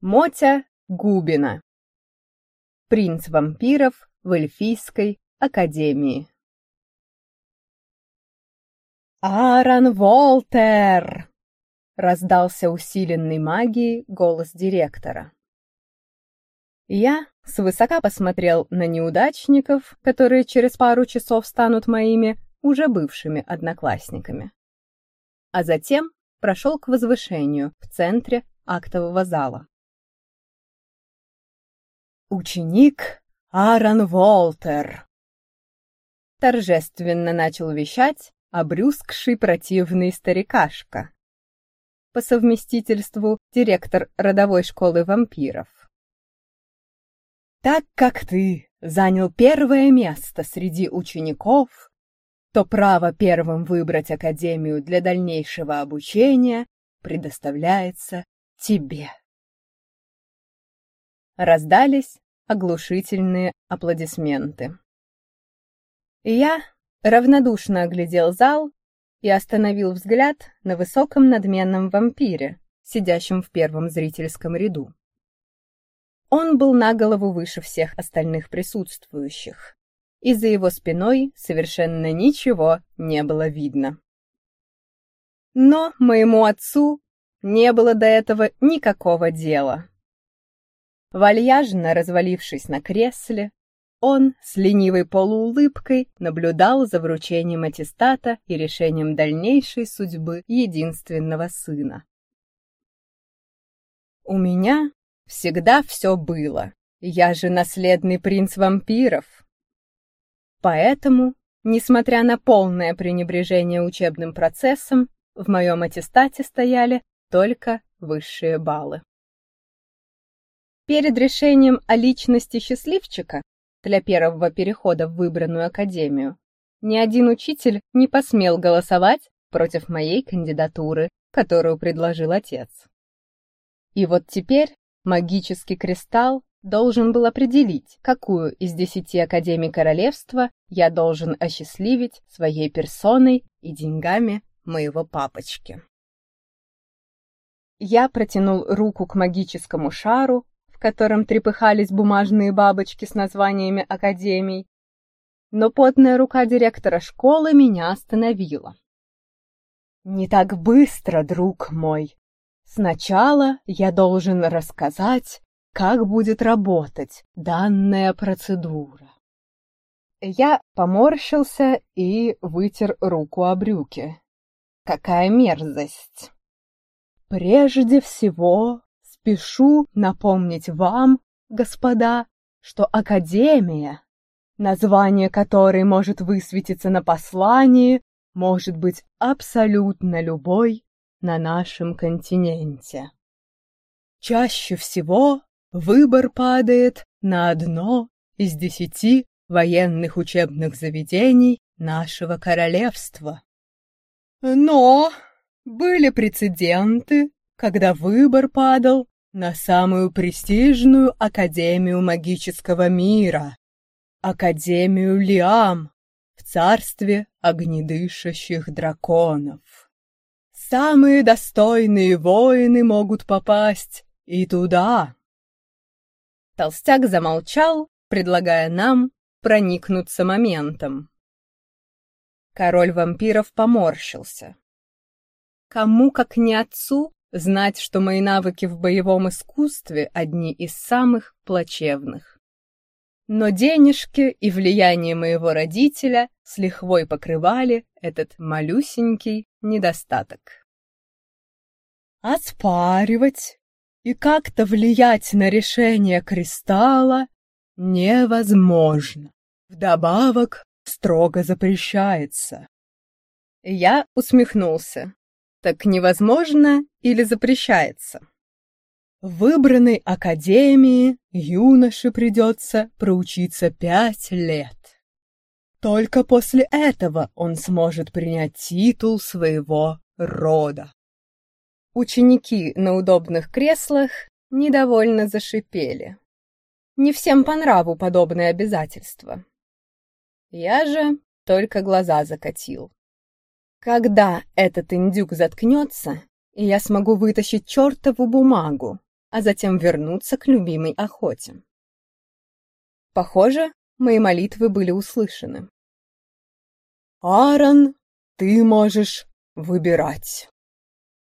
Мотя Губина. Принц вампиров в Эльфийской академии. «Аарон Волтер!» — раздался усиленный магией голос директора. Я свысока посмотрел на неудачников, которые через пару часов станут моими уже бывшими одноклассниками. А затем прошел к возвышению в центре актового зала. «Ученик Аарон Волтер!» Торжественно начал вещать обрюзгший противный старикашка. По совместительству директор родовой школы вампиров. Так как ты занял первое место среди учеников, то право первым выбрать академию для дальнейшего обучения предоставляется тебе. Раздались оглушительные аплодисменты. Я равнодушно оглядел зал и остановил взгляд на высоком надменном вампире, сидящем в первом зрительском ряду. Он был на голову выше всех остальных присутствующих, и за его спиной совершенно ничего не было видно. Но моему отцу не было до этого никакого дела. Вальяжно развалившись на кресле, он с ленивой полуулыбкой наблюдал за вручением аттестата и решением дальнейшей судьбы единственного сына. «У меня всегда все было. Я же наследный принц вампиров». Поэтому, несмотря на полное пренебрежение учебным процессом, в моем аттестате стояли только высшие баллы. Перед решением о личности счастливчика для первого перехода в выбранную академию ни один учитель не посмел голосовать против моей кандидатуры, которую предложил отец. И вот теперь магический кристалл должен был определить, какую из десяти академий королевства я должен осчастливить своей персоной и деньгами моего папочки. Я протянул руку к магическому шару, в котором трепыхались бумажные бабочки с названиями академий. Но потная рука директора школы меня остановила. «Не так быстро, друг мой. Сначала я должен рассказать, как будет работать данная процедура». Я поморщился и вытер руку о брюки. Какая мерзость! Прежде всего, Спешу напомнить вам, господа, что Академия, название которой может высветиться на послании, может быть абсолютно любой на нашем континенте. Чаще всего выбор падает на одно из десяти военных учебных заведений нашего королевства. Но были прецеденты, когда выбор падал на самую престижную Академию магического мира, Академию Лиам в царстве огнедышащих драконов. Самые достойные воины могут попасть и туда. Толстяк замолчал, предлагая нам проникнуться моментом. Король вампиров поморщился. Кому, как не отцу, знать, что мои навыки в боевом искусстве одни из самых плачевных. Но денежки и влияние моего родителя с лихвой покрывали этот малюсенький недостаток. Оспаривать и как-то влиять на решение кристалла невозможно. Вдобавок строго запрещается. Я усмехнулся. Так невозможно или запрещается? В выбранной академии юноше придется проучиться пять лет. Только после этого он сможет принять титул своего рода. Ученики на удобных креслах недовольно зашипели. Не всем по нраву подобное обязательство. Я же только глаза закатил. Когда этот индюк заткнется, и я смогу вытащить чертову бумагу, а затем вернуться к любимой охоте. Похоже, мои молитвы были услышаны. «Аарон, ты можешь выбирать».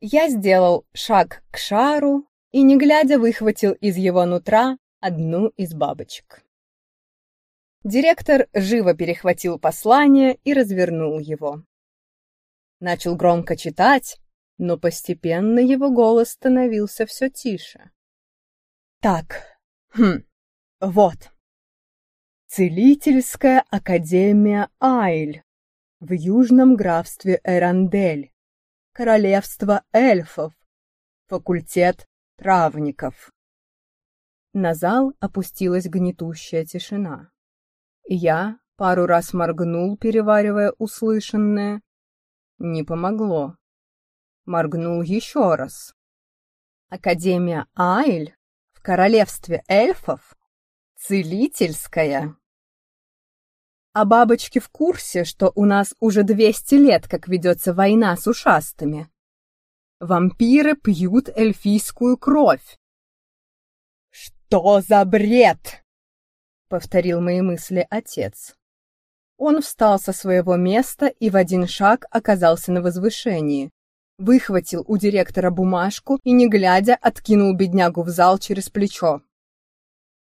Я сделал шаг к шару и, не глядя, выхватил из его нутра одну из бабочек. Директор живо перехватил послание и развернул его. Начал громко читать, но постепенно его голос становился все тише. Так, хм, вот. Целительская академия Айль в южном графстве Эрандель, королевство эльфов, факультет травников. На зал опустилась гнетущая тишина. Я пару раз моргнул, переваривая услышанное. Не помогло. Моргнул еще раз. Академия Айль в королевстве эльфов? Целительская? А бабочки в курсе, что у нас уже 200 лет, как ведется война с ушастыми. Вампиры пьют эльфийскую кровь. «Что за бред?» — повторил мои мысли отец. Он встал со своего места и в один шаг оказался на возвышении. Выхватил у директора бумажку и, не глядя, откинул беднягу в зал через плечо.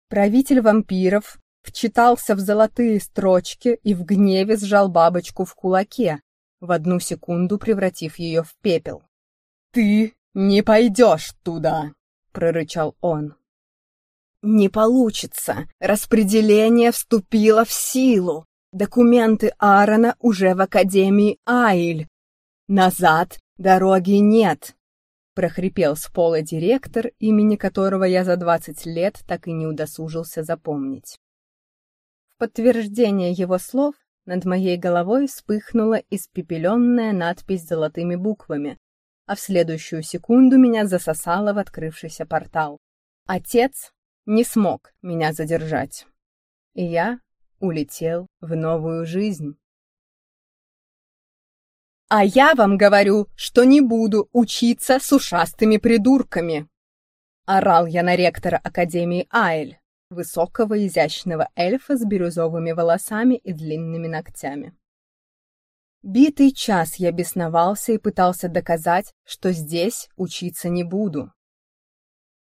Правитель вампиров вчитался в золотые строчки и в гневе сжал бабочку в кулаке, в одну секунду превратив ее в пепел. «Ты не пойдешь туда!» — прорычал он. «Не получится. Распределение вступило в силу. Документы Аарона уже в Академии Айль. Назад дороги нет прохрипел с пола директор, имени которого я за двадцать лет так и не удосужился запомнить. В подтверждение его слов над моей головой вспыхнула испепеленная надпись золотыми буквами, а в следующую секунду меня засосало в открывшийся портал. Отец не смог меня задержать, и я улетел в новую жизнь. А я вам говорю, что не буду учиться с ушастыми придурками. Орал я на ректора Академии Айль, высокого изящного эльфа с бирюзовыми волосами и длинными ногтями. Битый час я бесновался и пытался доказать, что здесь учиться не буду.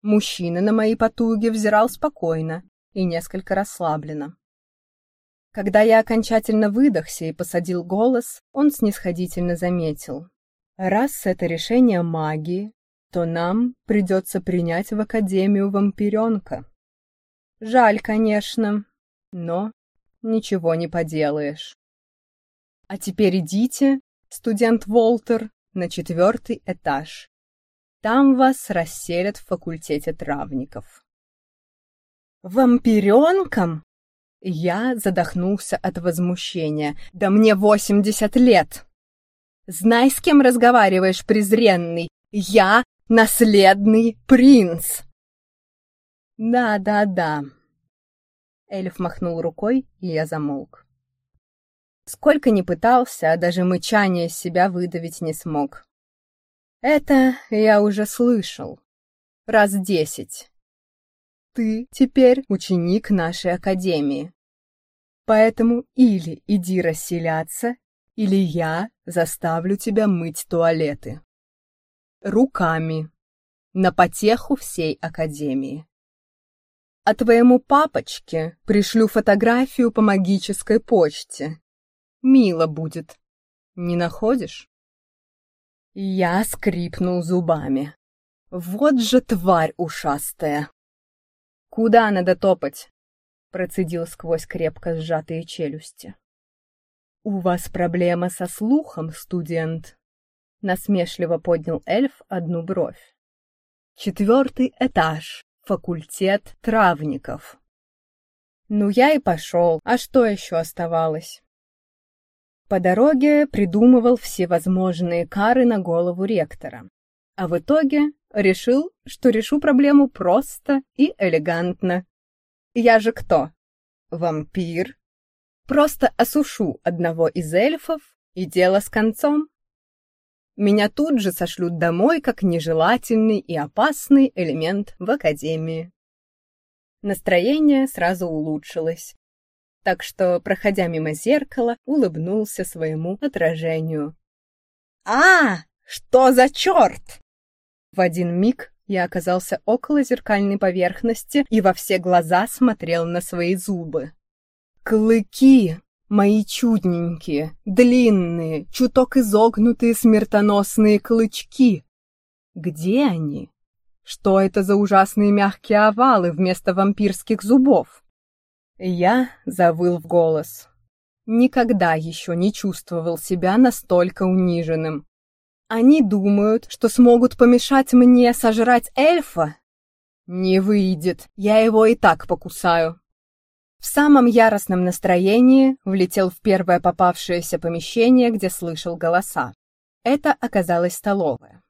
Мужчина на мои потуги взирал спокойно и несколько расслабленно. Когда я окончательно выдохся и посадил голос, он снисходительно заметил. Раз это решение магии, то нам придется принять в Академию вампиренка. Жаль, конечно, но ничего не поделаешь. А теперь идите, студент Волтер, на четвертый этаж. Там вас расселят в факультете травников. «Вампиренком?» Я задохнулся от возмущения. «Да мне восемьдесят лет!» «Знай, с кем разговариваешь, презренный! Я наследный принц!» «Да-да-да!» Эльф махнул рукой, и я замолк. Сколько ни пытался, а даже мычание себя выдавить не смог. Это я уже слышал. Раз десять. Ты теперь ученик нашей академии. Поэтому или иди расселяться, или я заставлю тебя мыть туалеты. Руками. На потеху всей академии. А твоему папочке пришлю фотографию по магической почте. Мило будет. Не находишь? Я скрипнул зубами. Вот же тварь ушастая. «Куда надо топать?» — процедил сквозь крепко сжатые челюсти. «У вас проблема со слухом, студент?» — насмешливо поднял эльф одну бровь. «Четвертый этаж, факультет травников». Ну, я и пошел, а что еще оставалось? По дороге придумывал всевозможные кары на голову ректора. А в итоге решил, что решу проблему просто и элегантно. Я же кто? Вампир? Просто осушу одного из эльфов, и дело с концом. меня тут же сошлют домой как нежелательный и опасный элемент в академии. Настроение сразу улучшилось, так что, проходя мимо зеркала, улыбнулся своему отражению. «А, что за черт?» В один миг я оказался около зеркальной поверхности и во все глаза смотрел на свои зубы. Клыки! Мои чудненькие, длинные, чуток изогнутые смертоносные клычки. Где они? Что это за ужасные мягкие овалы вместо вампирских зубов? Я завыл в голос. Никогда еще не чувствовал себя настолько униженным. Они думают, что смогут помешать мне сожрать эльфа? Не выйдет, я его и так покусаю. В самом яростном настроении влетел в первое попавшееся помещение, где слышал голоса. Это оказалась столовая.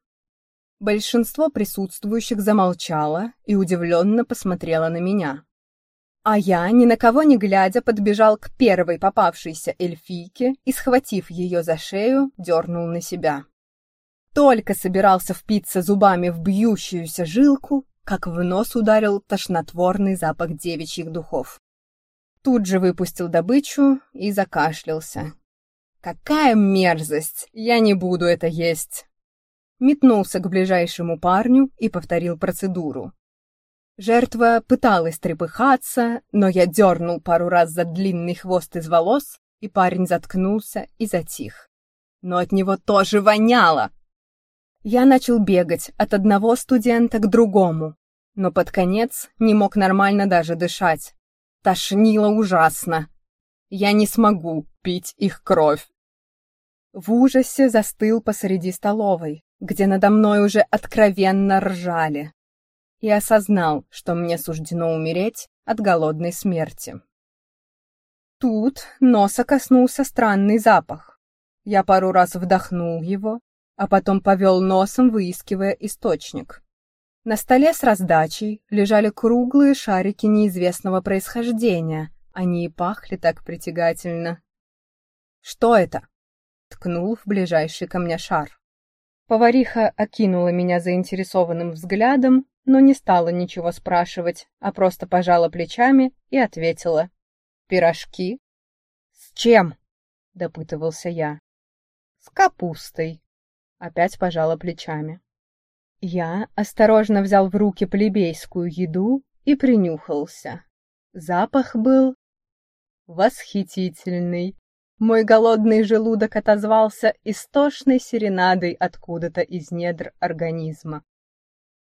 Большинство присутствующих замолчало и удивленно посмотрело на меня. А я, ни на кого не глядя, подбежал к первой попавшейся эльфийке и, схватив ее за шею, дернул на себя. Только собирался впиться зубами в бьющуюся жилку, как в нос ударил тошнотворный запах девичьих духов. Тут же выпустил добычу и закашлялся. «Какая мерзость! Я не буду это есть!» Метнулся к ближайшему парню и повторил процедуру. Жертва пыталась трепыхаться, но я дернул пару раз за длинный хвост из волос, и парень заткнулся и затих. Но от него тоже воняло. Я начал бегать от одного студента к другому, но под конец не мог нормально даже дышать. Тошнило ужасно. Я не смогу пить их кровь. В ужасе застыл посреди столовой, где надо мной уже откровенно ржали. И осознал, что мне суждено умереть от голодной смерти. Тут носа коснулся странный запах. Я пару раз вдохнул его, а потом повел носом, выискивая источник. На столе с раздачей лежали круглые шарики неизвестного происхождения. Они и пахли так притягательно. «Что это?» — ткнул в ближайший ко мне шар. Повариха окинула меня заинтересованным взглядом, но не стала ничего спрашивать, а просто пожала плечами и ответила. «Пирожки?» «С чем?» — допытывался я. «С капустой», — опять пожала плечами. Я осторожно взял в руки плебейскую еду и принюхался. Запах был восхитительный. Мой голодный желудок отозвался истошной серенадой откуда-то из недр организма.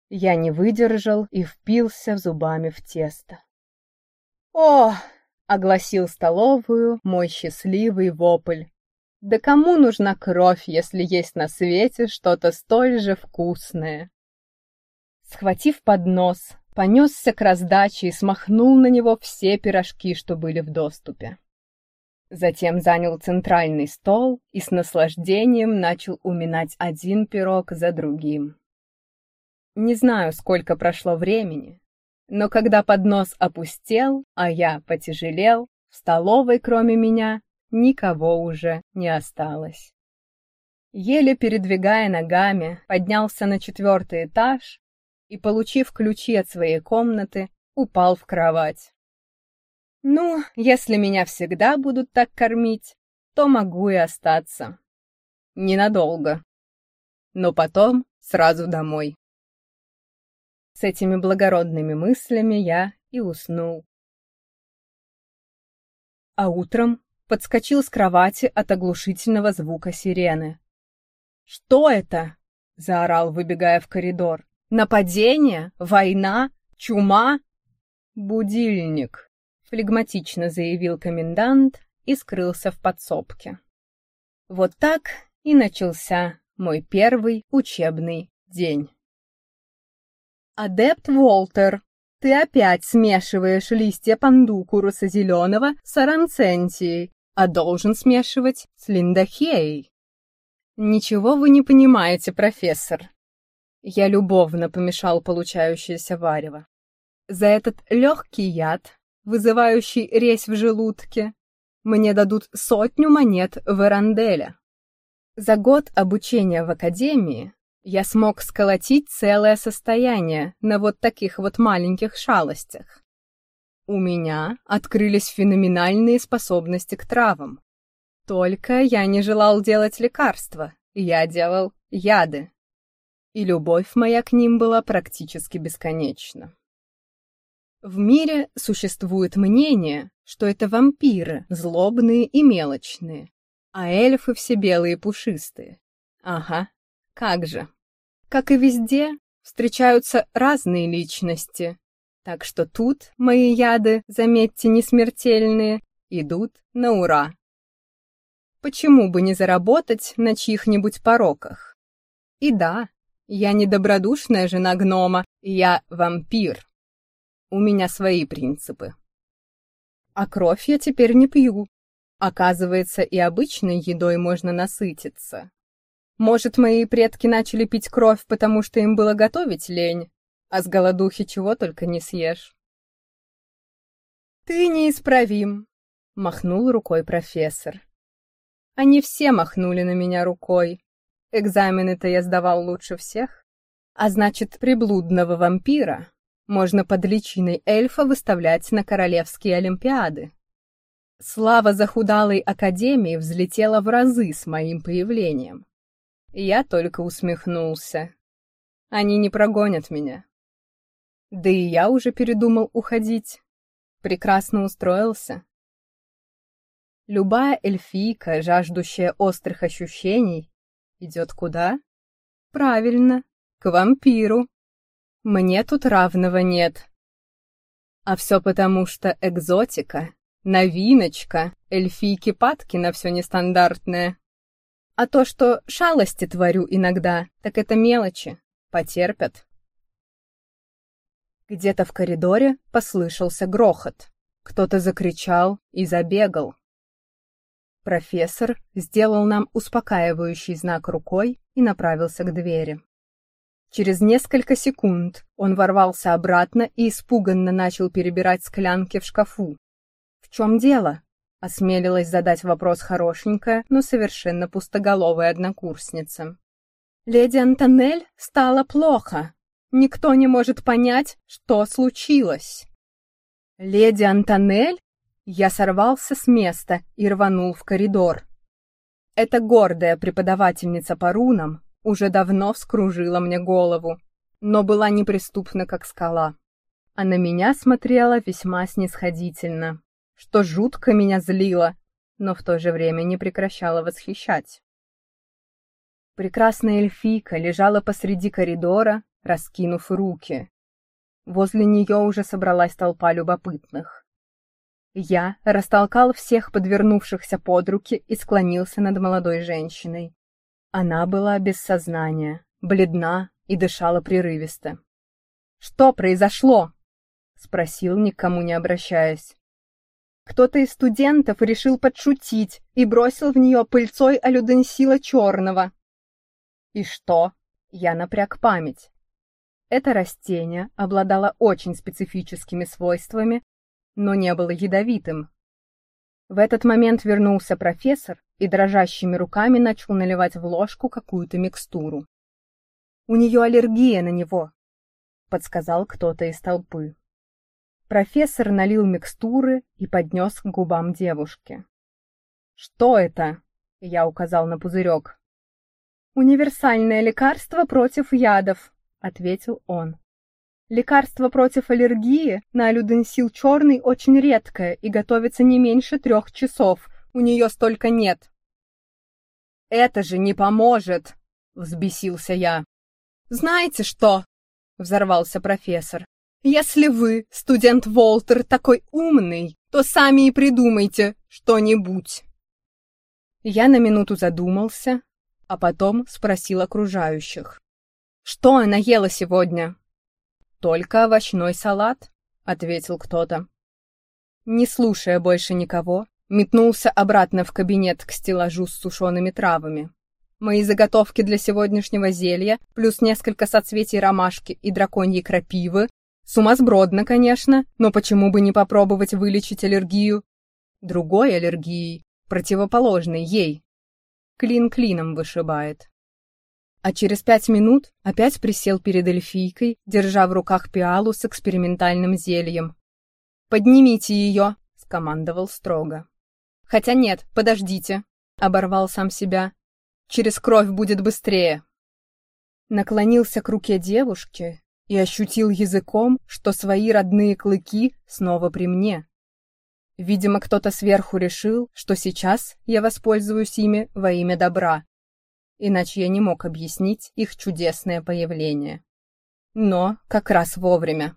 Я не выдержал и впился зубами в тесто. «О!» — огласил столовую мой счастливый вопль. Да кому нужна кровь, если есть на свете что-то столь же вкусное? Схватив поднос, понесся к раздаче и смахнул на него все пирожки, что были в доступе. Затем занял центральный стол и с наслаждением начал уминать один пирог за другим. Не знаю, сколько прошло времени, но когда поднос опустел, а я потяжелел, в столовой, кроме меня, никого уже не осталось. Еле передвигая ногами, поднялся на четвертый этаж и, получив ключи от своей комнаты, упал в кровать. Ну, если меня всегда будут так кормить, то могу и остаться. Ненадолго. Но потом сразу домой. С этими благородными мыслями я и уснул. А утром подскочил с кровати от оглушительного звука сирены. «Что это?» — заорал, выбегая в коридор. «Нападение? Война? Чума?» «Будильник», — флегматично заявил комендант и скрылся в подсобке. Вот так и начался мой первый учебный день. «Адепт Волтер, ты опять смешиваешь листья пандукуруса зеленого с аранцентией а должен смешивать с линдохеей. Ничего вы не понимаете, профессор. Я любовно помешал получающееся варево. За этот легкий яд, вызывающий резь в желудке, мне дадут сотню монет в Эранделя. За год обучения в академии я смог сколотить целое состояние на вот таких вот маленьких шалостях. У меня открылись феноменальные способности к травам. Только я не желал делать лекарства, я делал яды. И любовь моя к ним была практически бесконечна. В мире существует мнение, что это вампиры, злобные и мелочные, а эльфы все белые и пушистые. Ага, как же. Как и везде, встречаются разные личности, так что тут мои яды, заметьте, не смертельные, идут на ура. Почему бы не заработать на чьих-нибудь пороках? И да, я не добродушная жена гнома, я вампир. У меня свои принципы. А кровь я теперь не пью. Оказывается, и обычной едой можно насытиться. Может, мои предки начали пить кровь, потому что им было готовить лень, а с голодухи чего только не съешь. «Ты неисправим», — махнул рукой профессор. Они все махнули на меня рукой. Экзамены-то я сдавал лучше всех. А значит, приблудного вампира можно под личиной эльфа выставлять на королевские олимпиады. Слава захудалой академии взлетела в разы с моим появлением. Я только усмехнулся. Они не прогонят меня. Да и я уже передумал уходить. Прекрасно устроился. Любая эльфийка, жаждущая острых ощущений, идет куда? Правильно, к вампиру. Мне тут равного нет. А все потому, что экзотика, новиночка, эльфийки падки на все нестандартное. А то, что шалости творю иногда, так это мелочи, потерпят. Где-то в коридоре послышался грохот. Кто-то закричал и забегал. Профессор сделал нам успокаивающий знак рукой и направился к двери. Через несколько секунд он ворвался обратно и испуганно начал перебирать склянки в шкафу. «В чем дело?» — осмелилась задать вопрос хорошенькая, но совершенно пустоголовая однокурсница. «Леди Антонель стало плохо. Никто не может понять, что случилось». «Леди Антонель?» Я сорвался с места и рванул в коридор. Эта гордая преподавательница по рунам уже давно вскружила мне голову, но была неприступна, как скала. А на меня смотрела весьма снисходительно, что жутко меня злило, но в то же время не прекращала восхищать. Прекрасная эльфийка лежала посреди коридора, раскинув руки. Возле нее уже собралась толпа любопытных. Я растолкал всех подвернувшихся под руки и склонился над молодой женщиной. Она была без сознания, бледна и дышала прерывисто. «Что произошло?» — спросил, никому не обращаясь. Кто-то из студентов решил подшутить и бросил в нее пыльцой алюденсила черного. И что? Я напряг память. Это растение обладало очень специфическими свойствами, но не было ядовитым, в этот момент вернулся профессор и дрожащими руками начал наливать в ложку какую-то микстуру. «У нее аллергия на него», — подсказал кто-то из толпы. Профессор налил микстуры и поднес к губам девушки. «Что это?» — я указал на пузырек. «Универсальное лекарство против ядов», — ответил он. Лекарство против аллергии на алюденсил черный очень редкое и готовится не меньше трех часов. У нее столько нет. «Это же не поможет!» — взбесился я. «Знаете что?» — взорвался профессор. «Если вы, студент Волтер, такой умный, то сами и придумайте что-нибудь». Я на минуту задумался, а потом спросил окружающих. «Что она ела сегодня?» «Только овощной салат», — ответил кто-то. Не слушая больше никого, метнулся обратно в кабинет к стеллажу с сушеными травами. Мои заготовки для сегодняшнего зелья, плюс несколько соцветий ромашки и драконьей крапивы. Сумасбродно, конечно, но почему бы не попробовать вылечить аллергию? Другой аллергией, противоположной ей. клин клином вышибает. А через пять минут опять присел перед эльфийкой, держа в руках пиалу с экспериментальным зельем. «Поднимите ее!» — скомандовал строго. «Хотя нет, подождите!» — оборвал сам себя. «Через кровь будет быстрее!» Наклонился к руке девушки и ощутил языком, что свои родные клыки снова при мне. Видимо, кто-то сверху решил, что сейчас я воспользуюсь ими во имя добра. Иначе я не мог объяснить их чудесное появление. Но как раз вовремя.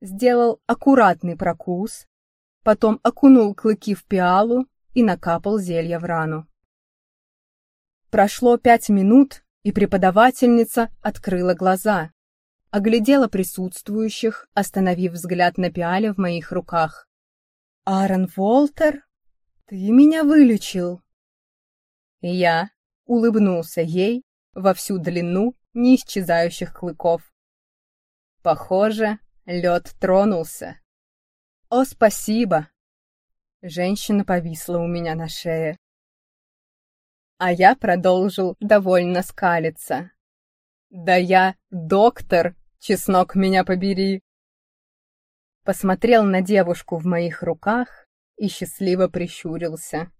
Сделал аккуратный прокус, потом окунул клыки в пиалу и накапал зелье в рану. Прошло пять минут, и преподавательница открыла глаза, оглядела присутствующих, остановив взгляд на пиале в моих руках. «Аарон Волтер, ты меня вылечил!» Я улыбнулся ей во всю длину неисчезающих клыков. Похоже, лед тронулся. «О, спасибо!» Женщина повисла у меня на шее. А я продолжил довольно скалиться. «Да я доктор, чеснок меня побери!» посмотрел на девушку в моих руках и счастливо прищурился.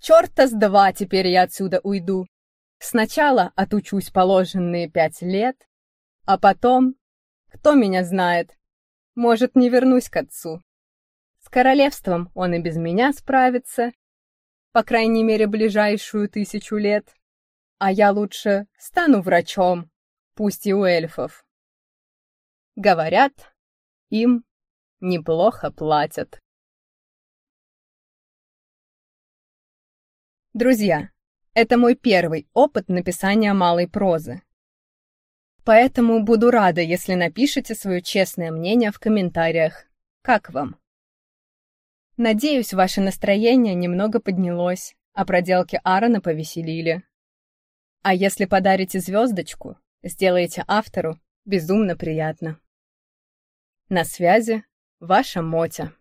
«Чёрта с два теперь я отсюда уйду. Сначала отучусь положенные пять лет, а потом, кто меня знает, может, не вернусь к отцу. С королевством он и без меня справится, по крайней мере, ближайшую тысячу лет, а я лучше стану врачом, пусть и у эльфов. Говорят, им неплохо платят. Друзья, это мой первый опыт написания малой прозы. Поэтому буду рада, если напишите свое честное мнение в комментариях. Как вам? Надеюсь, ваше настроение немного поднялось, а проделки Аарона повеселили. А если подарите звездочку, сделаете автору безумно приятно. На связи ваша Мотя.